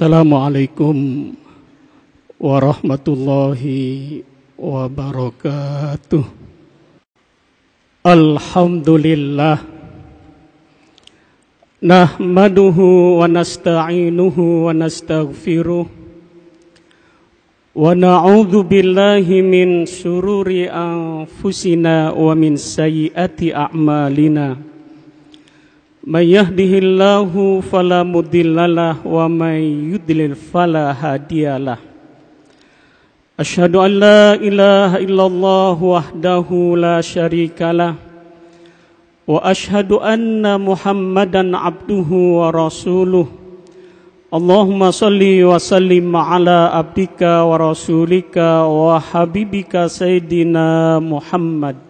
Assalamualaikum warahmatullahi wabarakatuh. Alhamdulillah. Nahmaduhu wa nasta'inuhu wa nastaghfiruh. Wa na'udzu billahi min syururi anfusina wa min sayyiati a'malina. من يهده الله فلا مضل له ومن يضلل فلا هادي له. أشهد أن لا إله إلا الله وحده لا شريك له. وأشهد أن محمدا عبده ورسوله. اللهم صل وسلم على عبدك ورسولك وحبيبك سيدنا محمد.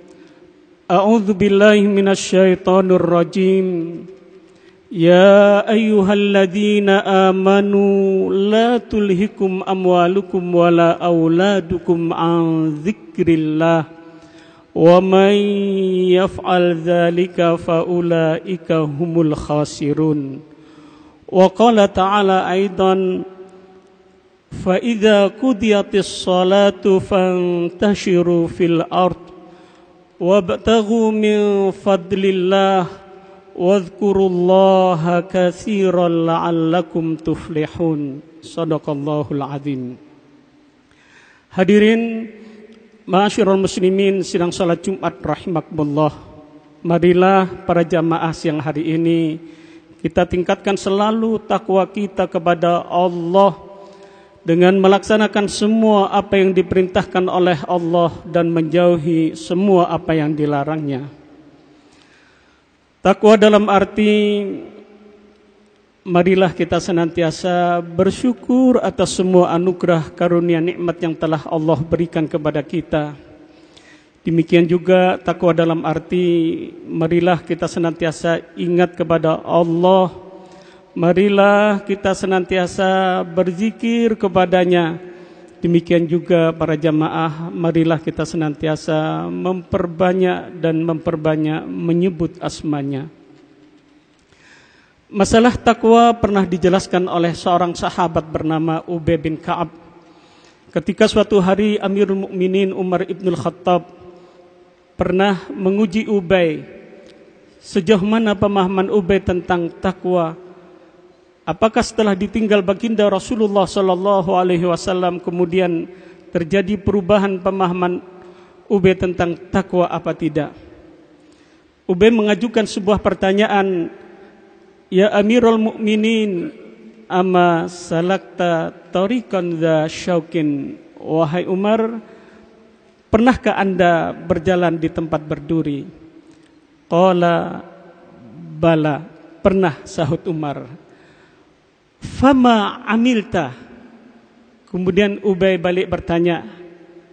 أعوذ بالله من الشيطان الرجيم. يا أيها الذين آمنوا لا تلهكم أموالكم ولا أولادكم عن ذكر الله. ومن يفعل ذلك فأولئك هم الخاسرون. وقال تعالى أيضا فإذا قضيت الصلاة فانتشروا في الأرض وابتغوا من فضل الله واذكروا الله كثيرا لعلكم تفلحون صدق الله العظيم Hadirin Masyarul muslimin sidang salat Jumat rahimakumullah Marilah para jamaah siang hari ini Kita tingkatkan selalu takwa kita kepada Allah dengan melaksanakan semua apa yang diperintahkan oleh Allah dan menjauhi semua apa yang dilarangnya. Takwa dalam arti marilah kita senantiasa bersyukur atas semua anugerah karunia nikmat yang telah Allah berikan kepada kita. Demikian juga takwa dalam arti marilah kita senantiasa ingat kepada Allah Marilah kita senantiasa berzikir kepadanya. Demikian juga para jamaah Marilah kita senantiasa memperbanyak dan memperbanyak menyebut asmanya. Masalah takwa pernah dijelaskan oleh seorang sahabat bernama Ubay bin Ka'ab. Ketika suatu hari Amirul Mukminin Umar Ibn Khattab Pernah menguji Ubay Sejauh mana pemahaman Ubay tentang takwa Apakah setelah ditinggal baginda Rasulullah sallallahu alaihi wasallam kemudian terjadi perubahan pemahaman Ubay tentang takwa apa tidak? Ubay mengajukan sebuah pertanyaan, "Ya Amirul Mukminin, ama salakta tariqan dza syaukin?" Wahai Umar, pernahkah Anda berjalan di tempat berduri? Qala bala, pernah sahut Umar. Fama amilta. Kemudian Ubay balik bertanya,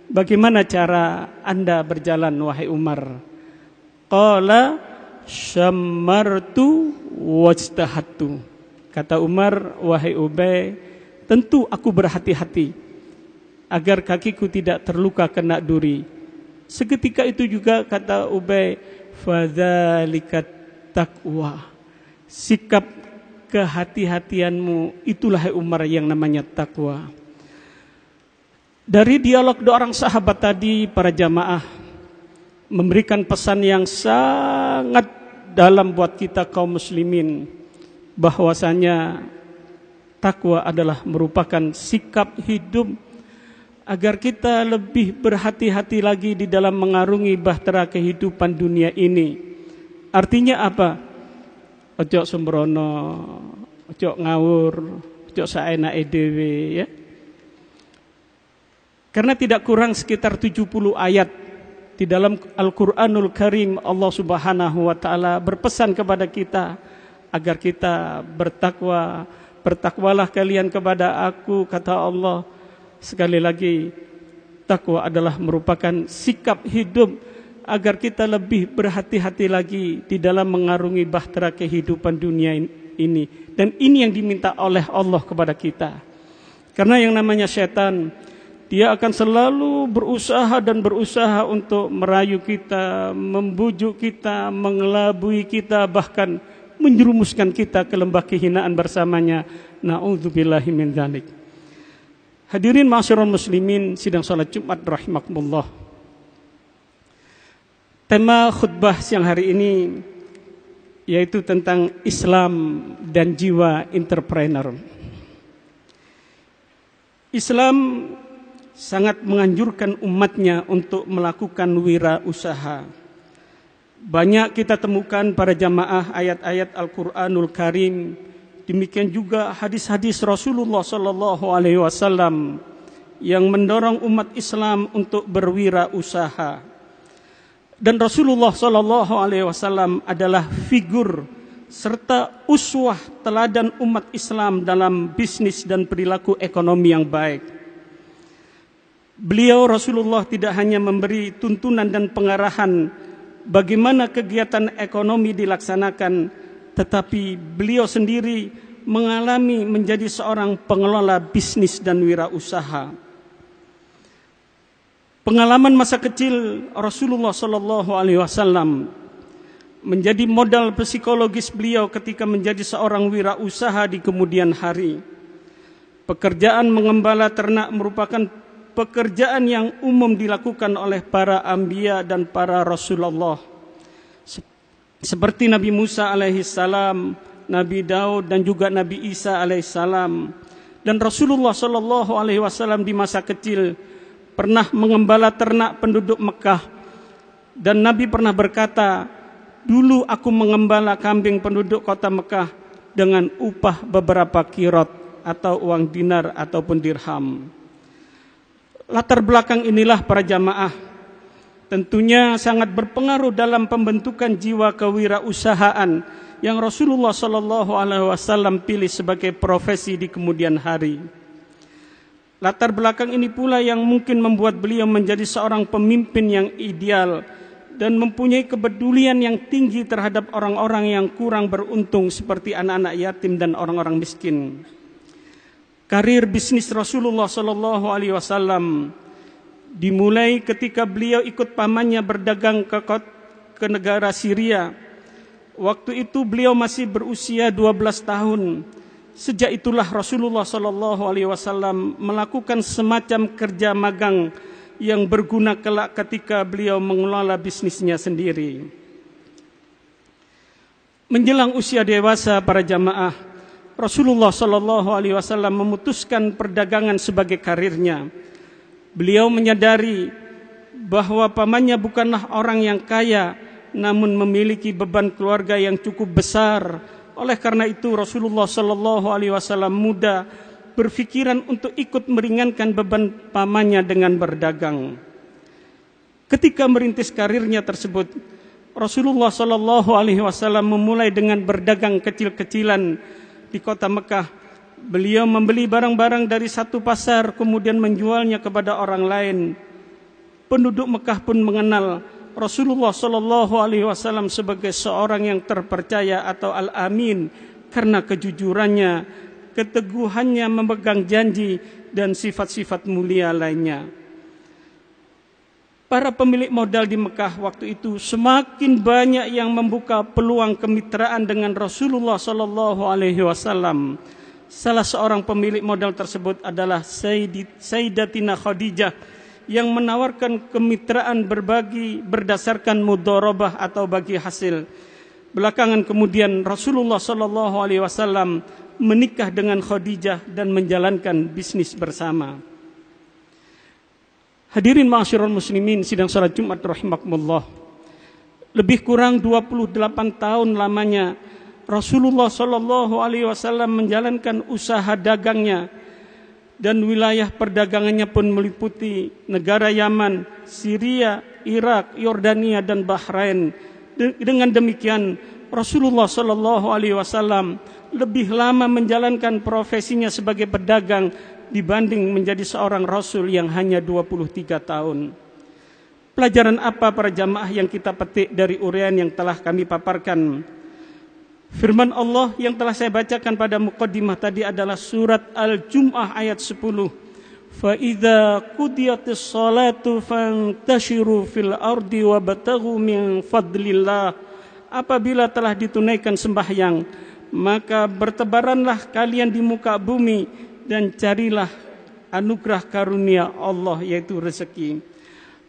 bagaimana cara anda berjalan wahai Umar? Qala syammartu wajtahattu. Kata Umar, wahai Ubay, tentu aku berhati-hati agar kakiku tidak terluka kena duri. Seketika itu juga kata Ubay, fadzalika taqwa. Sikap kehati-hatianmu itulah Umar yang namanya takwa. Dari dialog dua orang sahabat tadi para jamaah memberikan pesan yang sangat dalam buat kita kaum muslimin bahwasanya takwa adalah merupakan sikap hidup agar kita lebih berhati-hati lagi di dalam mengarungi bahtera kehidupan dunia ini. Artinya apa? Ojo sembrono, ojo ngawur, ojo saenake dhewe ya. Karena tidak kurang sekitar 70 ayat di dalam Al-Qur'anul Karim Allah Subhanahu wa taala berpesan kepada kita agar kita bertakwa, bertakwalah kalian kepada aku kata Allah sekali lagi takwa adalah merupakan sikap hidup agar kita lebih berhati-hati lagi di dalam mengarungi bahtera kehidupan dunia ini dan ini yang diminta oleh Allah kepada kita karena yang namanya setan dia akan selalu berusaha dan berusaha untuk merayu kita, membujuk kita, mengelabui kita, bahkan menjerumuskan kita ke lembah kehinaan bersamanya. Na'udzubillahi min dzalik. Hadirin masyarakat muslimin sidang salat Jumat rahimakumullah. Tema khutbah siang hari ini yaitu tentang Islam dan jiwa entrepreneur. Islam sangat menganjurkan umatnya untuk melakukan wira usaha. Banyak kita temukan pada jamaah ayat-ayat Al-Quranul Karim. Demikian juga hadis-hadis Rasulullah Sallallahu Alaihi Wasallam yang mendorong umat Islam untuk berwira usaha. Dan Rasulullah Sallallahu Alaihi Wasallam adalah figur serta uswah teladan umat Islam dalam bisnis dan perilaku ekonomi yang baik. Beliau Rasulullah tidak hanya memberi tuntunan dan pengarahan bagaimana kegiatan ekonomi dilaksanakan, tetapi beliau sendiri mengalami menjadi seorang pengelola bisnis dan wirausaha. Pengalaman masa kecil Rasulullah Sallallahu Alaihi Wasallam menjadi modal psikologis beliau ketika menjadi seorang wirausaha di kemudian hari. Pekerjaan mengembala ternak merupakan pekerjaan yang umum dilakukan oleh para ambia dan para rasulullah seperti Nabi Musa alaihi salam, Nabi Daud dan juga Nabi Isa alaihi salam dan Rasulullah sallallahu alaihi wasallam di masa kecil pernah mengembala ternak penduduk Mekah. Dan Nabi pernah berkata dulu aku mengembala kambing penduduk kota Mekah dengan upah beberapa kirot atau uang dinar ataupun dirham. Latar belakang inilah para jamaah. Tentunya sangat berpengaruh dalam pembentukan jiwa kewirausahaan yang Rasulullah Shallallahu Alaihi Wasallam pilih sebagai profesi di kemudian hari. Latar belakang ini pula yang mungkin membuat beliau menjadi seorang pemimpin yang ideal dan mempunyai kepedulian yang tinggi terhadap orang-orang yang kurang beruntung seperti anak-anak yatim dan orang-orang miskin karir bisnis Rasulullah Sallallahu Alaihi Wasallam dimulai ketika beliau ikut pamannya berdagang ke, ke negara Syria. Waktu itu beliau masih berusia 12 tahun. Sejak itulah Rasulullah Sallallahu Alaihi Wasallam melakukan semacam kerja magang yang berguna kelak ketika beliau mengelola bisnisnya sendiri. Menjelang usia dewasa para jamaah, Rasulullah Shallallahu Alaihi Wasallam memutuskan perdagangan sebagai karirnya. Beliau menyadari bahwa pamannya bukanlah orang yang kaya, namun memiliki beban keluarga yang cukup besar. Oleh karena itu Rasulullah Shallallahu Alaihi Wasallam muda berpikiran untuk ikut meringankan beban pamannya dengan berdagang. Ketika merintis karirnya tersebut, Rasulullah Shallallahu Alaihi Wasallam memulai dengan berdagang kecil-kecilan di kota Mekah. Beliau membeli barang-barang dari satu pasar kemudian menjualnya kepada orang lain. Penduduk Mekah pun mengenal Rasulullah Shallallahu Alaihi Wasallam sebagai seorang yang terpercaya atau al-amin karena kejujurannya, keteguhannya memegang janji dan sifat-sifat mulia lainnya. Para pemilik modal di Mekah waktu itu semakin banyak yang membuka peluang kemitraan dengan Rasulullah Sallallahu Alaihi Wasallam. Salah seorang pemilik modal tersebut adalah Sayyidatina Khadijah yang menawarkan kemitraan berbagi berdasarkan mudorobah atau bagi hasil. Belakangan kemudian Rasulullah Sallallahu Alaihi Wasallam menikah dengan Khadijah dan menjalankan bisnis bersama. Hadirin ma'asyiral muslimin sidang salat Jumat rahimakumullah. Lebih kurang 28 tahun lamanya Rasulullah Shallallahu alaihi wasallam menjalankan usaha dagangnya dan wilayah perdagangannya pun meliputi negara Yaman, Syria, Irak, Yordania dan Bahrain. Dengan demikian Rasulullah Shallallahu Alaihi Wasallam lebih lama menjalankan profesinya sebagai pedagang dibanding menjadi seorang Rasul yang hanya 23 tahun. Pelajaran apa para jamaah yang kita petik dari urian yang telah kami paparkan? Firman Allah yang telah saya bacakan pada mukaddimah tadi adalah surat Al-Jum'ah ayat 10. فَإِذَا قُضِيَتِ الصَّلَاةُ فَانْتَشِرُوا فِي الْأَرْضِ وَابْتَغُوا مِنْ فَضْلِ اللَّهِ Apabila telah ditunaikan sembahyang, maka bertebaranlah kalian di muka bumi dan carilah anugerah karunia Allah yaitu rezeki.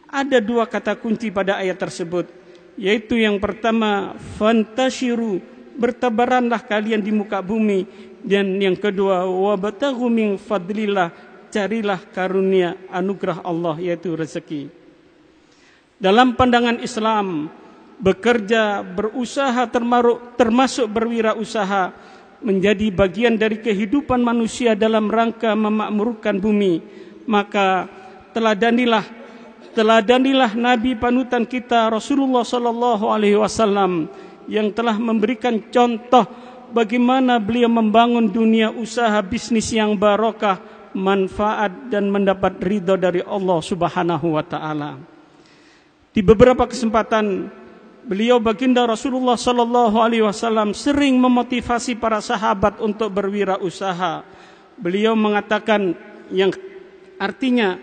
Ada dua kata kunci pada ayat tersebut, yaitu yang pertama fantashiru bertebaranlah kalian di muka bumi. Dan yang kedua wabtaghu min fadlillah carilah karunia anugerah Allah yaitu rezeki. Dalam pandangan Islam, bekerja, berusaha termasuk berwirausaha menjadi bagian dari kehidupan manusia dalam rangka memakmurkan bumi, maka teladanilah teladanilah nabi panutan kita Rasulullah sallallahu alaihi wasallam yang telah memberikan contoh bagaimana beliau membangun dunia usaha bisnis yang barokah, manfaat dan mendapat ridho dari Allah Subhanahu wa taala. Di beberapa kesempatan beliau baginda Rasulullah sallallahu alaihi wasallam sering memotivasi para sahabat untuk berwirausaha. Beliau mengatakan yang artinya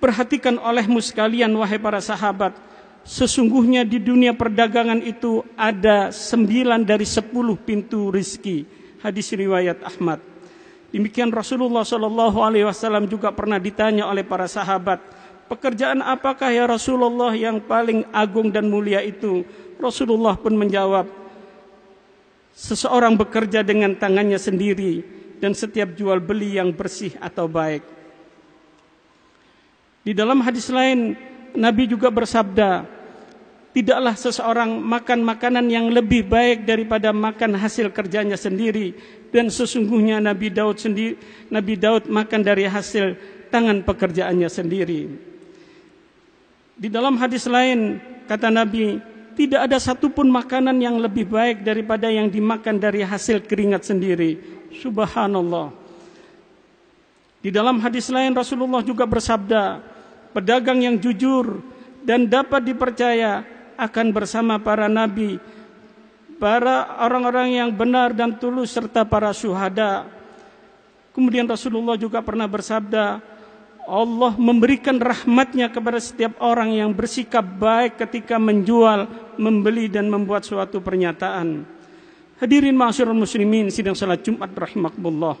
perhatikan olehmu sekalian wahai para sahabat sesungguhnya di dunia perdagangan itu ada sembilan dari sepuluh pintu rizki hadis riwayat Ahmad demikian Rasulullah Shallallahu Alaihi Wasallam juga pernah ditanya oleh para sahabat Pekerjaan apakah ya Rasulullah yang paling agung dan mulia itu? Rasulullah pun menjawab, seseorang bekerja dengan tangannya sendiri dan setiap jual beli yang bersih atau baik. Di dalam hadis lain, Nabi juga bersabda, tidaklah seseorang makan makanan yang lebih baik daripada makan hasil kerjanya sendiri dan sesungguhnya Nabi Daud sendiri Nabi Daud makan dari hasil tangan pekerjaannya sendiri. Di dalam hadis lain kata Nabi, tidak ada satupun makanan yang lebih baik daripada yang dimakan dari hasil keringat sendiri. Subhanallah. Di dalam hadis lain Rasulullah juga bersabda, pedagang yang jujur dan dapat dipercaya akan bersama para nabi, para orang-orang yang benar dan tulus serta para syuhada. Kemudian Rasulullah juga pernah bersabda, Allah memberikan rahmatnya kepada setiap orang yang bersikap baik ketika menjual, membeli dan membuat suatu pernyataan. Hadirin masyarakat muslimin sidang salat Jumat rahimakumullah.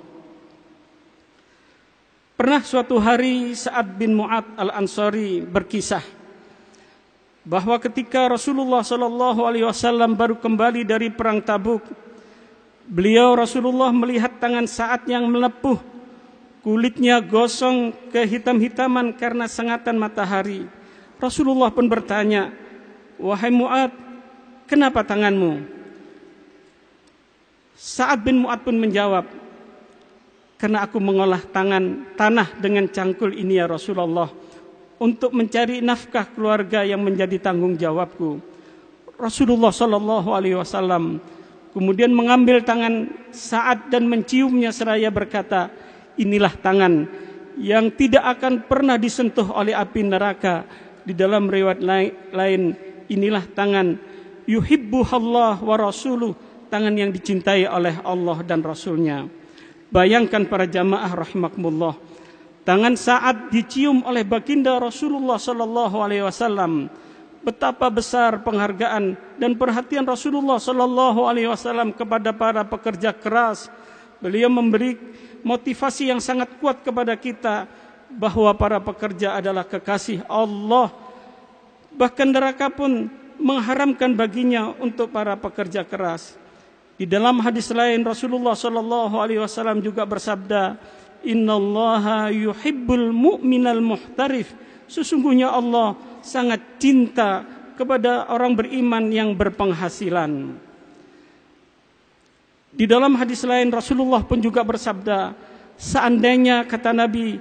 Pernah suatu hari Sa'ad bin Mu'ad al-Ansari berkisah bahwa ketika Rasulullah Shallallahu alaihi wasallam baru kembali dari perang Tabuk, beliau Rasulullah melihat tangan Sa'ad yang melepuh kulitnya gosong kehitam-hitaman karena sengatan matahari. Rasulullah pun bertanya, "Wahai Mu'ad, kenapa tanganmu?" Saat bin Mu'ad pun menjawab, "Karena aku mengolah tangan tanah dengan cangkul ini ya Rasulullah untuk mencari nafkah keluarga yang menjadi tanggung jawabku." Rasulullah Shallallahu alaihi wasallam kemudian mengambil tangan Sa'ad dan menciumnya seraya berkata, inilah tangan yang tidak akan pernah disentuh oleh api neraka. Di dalam riwayat lain, inilah tangan yuhibbuhallah wa rasuluh, tangan yang dicintai oleh Allah dan Rasulnya. Bayangkan para jamaah rahimakumullah, tangan saat dicium oleh baginda Rasulullah sallallahu alaihi wasallam. Betapa besar penghargaan dan perhatian Rasulullah sallallahu alaihi wasallam kepada para pekerja keras. Beliau memberi motivasi yang sangat kuat kepada kita bahwa para pekerja adalah kekasih Allah. Bahkan neraka pun mengharamkan baginya untuk para pekerja keras. Di dalam hadis lain Rasulullah Shallallahu Alaihi Wasallam juga bersabda, Innallaha yuhibbul mu'minal muhtarif. Sesungguhnya Allah sangat cinta kepada orang beriman yang berpenghasilan. Di dalam hadis lain Rasulullah pun juga bersabda, seandainya kata Nabi,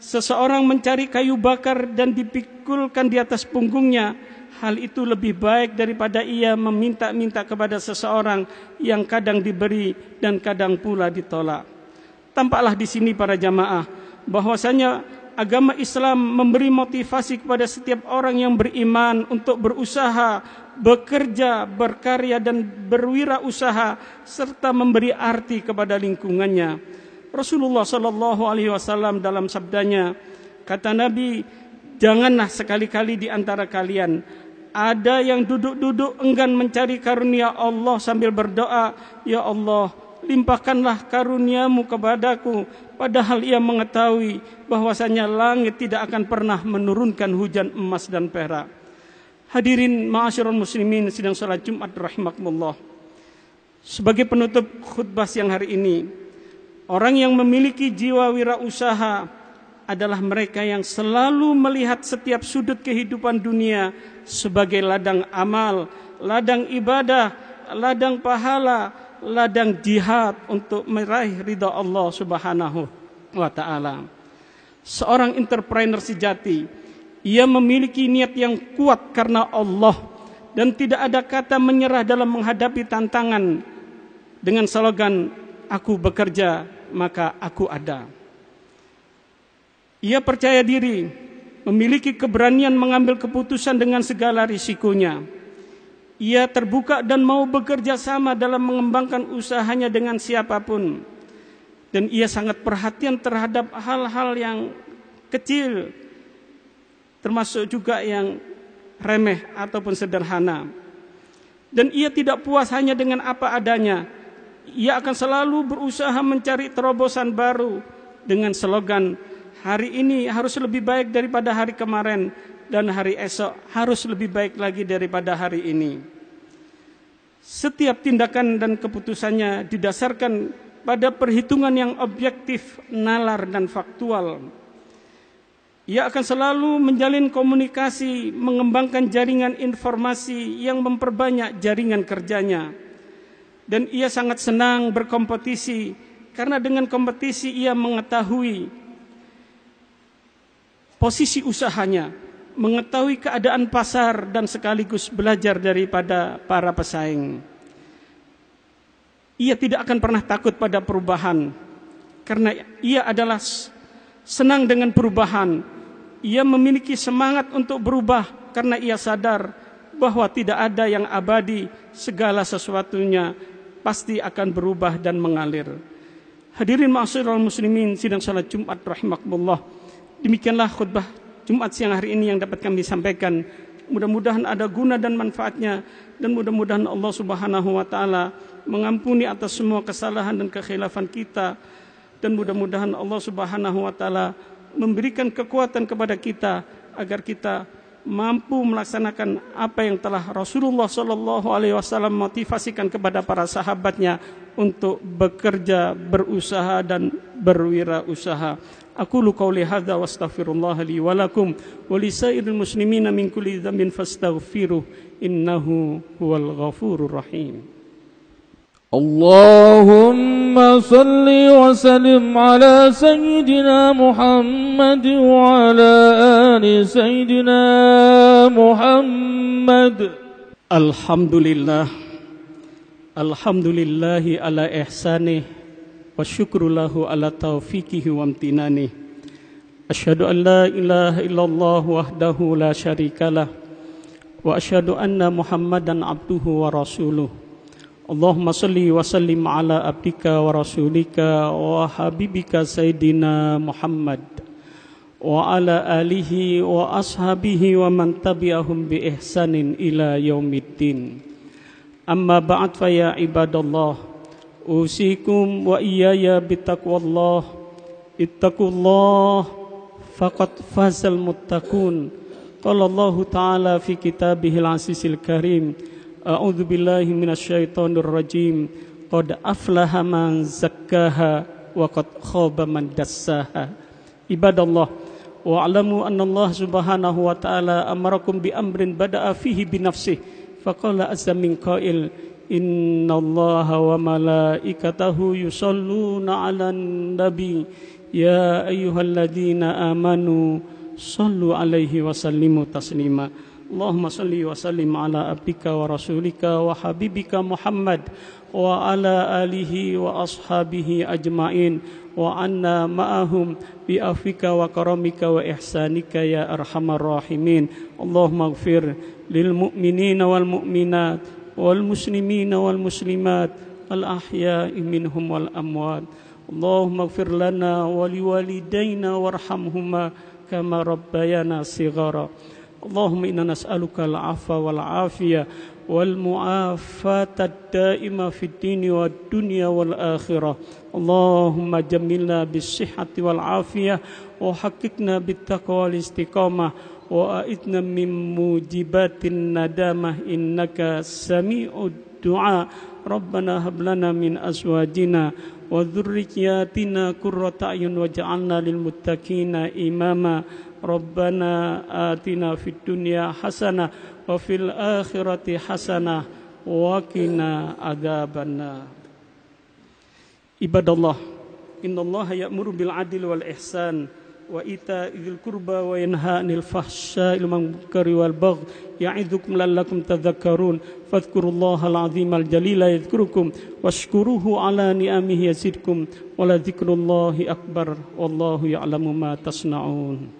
seseorang mencari kayu bakar dan dipikulkan di atas punggungnya hal itu lebih baik daripada ia meminta-minta kepada seseorang yang kadang diberi dan kadang pula ditolak. Tampaklah di sini para jamaah bahwasanya agama Islam memberi motivasi kepada setiap orang yang beriman untuk berusaha, bekerja, berkarya dan berwirausaha serta memberi arti kepada lingkungannya. Rasulullah Shallallahu alaihi wasallam dalam sabdanya kata Nabi, "Janganlah sekali-kali di antara kalian ada yang duduk-duduk enggan mencari karunia Allah sambil berdoa, Ya Allah, limpahkanlah karuniamu kepadaku. Padahal ia mengetahui bahwasanya langit tidak akan pernah menurunkan hujan emas dan perak. Hadirin ma'asyiral muslimin sedang salat Jumat rahimakumullah. Sebagai penutup khutbah siang hari ini, orang yang memiliki jiwa wirausaha adalah mereka yang selalu melihat setiap sudut kehidupan dunia sebagai ladang amal, ladang ibadah, ladang pahala, ladang jihad untuk meraih ridha Allah Subhanahu wa taala. Seorang entrepreneur sejati, ia memiliki niat yang kuat karena Allah dan tidak ada kata menyerah dalam menghadapi tantangan dengan slogan aku bekerja maka aku ada. Ia percaya diri, memiliki keberanian mengambil keputusan dengan segala risikonya. Ia terbuka dan mau bekerja sama dalam mengembangkan usahanya dengan siapa pun. Dan ia sangat perhatian terhadap hal-hal yang kecil, termasuk juga yang remeh ataupun sederhana. Dan ia tidak puas hanya dengan apa adanya. Ia akan selalu berusaha mencari terobosan baru dengan slogan hari ini harus lebih baik daripada hari kemarin dan hari esok harus lebih baik lagi daripada hari ini. Setiap tindakan dan keputusannya didasarkan pada perhitungan yang objektif, nalar dan faktual. Ia akan selalu menjalin komunikasi, mengembangkan jaringan informasi yang memperbanyak jaringan kerjanya. Dan ia sangat senang berkompetisi karena dengan kompetisi ia mengetahui posisi usahanya, mengetahui keadaan pasar dan sekaligus belajar daripada para pesaing. Ia tidak akan pernah takut pada perubahan karena ia adalah senang dengan perubahan. Ia memiliki semangat untuk berubah karena ia sadar bahwa tidak ada yang abadi, segala sesuatunya pasti akan berubah dan mengalir. Hadirin ma'asyiral muslimin sidang salat Jumat rahimakumullah. Demikianlah khutbah Jumat siang hari ini yang dapat kami sampaikan. Mudah-mudahan ada guna dan manfaatnya dan mudah-mudahan Allah Subhanahu wa taala mengampuni atas semua kesalahan dan kekhilafan kita dan mudah-mudahan Allah Subhanahu wa taala memberikan kekuatan kepada kita agar kita mampu melaksanakan apa yang telah Rasulullah Shallallahu Alaihi Wasallam motivasikan kepada para sahabatnya untuk bekerja, berusaha dan berwirausaha. أقول قولي هذا واستغفر الله لي ولكم ولسائر المسلمين من كل ذنب فاستغفروه إنه هو الغفور الرحيم. اللهم صل وسلم على سيدنا محمد وعلى آل سيدنا محمد. الحمد لله. الحمد لله على إحسانه. wa syukrulahu ala taufiqihi wa amtinani. Ashadu an la ilaha illallah wahdahu la syarikalah Wa ashadu anna muhammadan abduhu wa rasuluh. Allahumma salli wa sallim ala abdika wa rasulika wa habibika sayyidina Muhammad. Wa ala alihi wa ashabihi wa man tabi'ahum bi ihsanin ila yaumiddin. Amma ba'd fa ya ibadallah أوصيكم وإياي بتقوى الله اتقوا الله فقد فاز المتقون قال الله تعالى في كتابه العزيز الكريم أعوذ بالله من الشيطان الرجيم قد أفلح من زكاها وقد خاب من دساها عباد الله واعلموا أن الله سبحانه وتعالى أمركم بأمر بدأ فيه بنفسه فقال عز من قائل إن الله وملائكته يصلون على النبي. يا أيها الذين آمنوا صلوا عليه وسلموا تسليما. اللهم صل وسلم على عبدك ورسولك وحبيبك محمد وعلى آله وأصحابه أجمعين. وعنا معهم بعفوك وكرمك وإحسانك يا أرحم الراحمين. اللهم اغفر للمؤمنين والمؤمنات والمسلمين والمسلمات الأحياء منهم والأموات. اللهم اغفر لنا ولوالدينا وارحمهما كما ربيانا صغارا. اللهم إنا نسألك العفو والعافية والمعافاة الدائمة في الدين والدنيا والآخرة. اللهم جملنا بالصحة والعافية وحققنا بالتقوى والاستقامة. وأئتنا من موجبات الندامة إنك سميع الدعاء. ربنا هب لنا من أزواجنا وذرياتنا قرة أعين واجعلنا للمتقين إماما. ربنا آتنا في الدنيا حسنة وفي الآخرة حسنة وقنا عذاب النار. عباد الله إن الله يأمر بالعدل والإحسان وإيتاء ذي القربى وينهى عن الفحشاء والمنكر والبغي يعظكم لعلكم تذكرون. فاذكروا الله العظيم الجليل يذكركم واشكروه على نعمه يزدكم ولذكر الله أكبر والله يعلم ما تصنعون.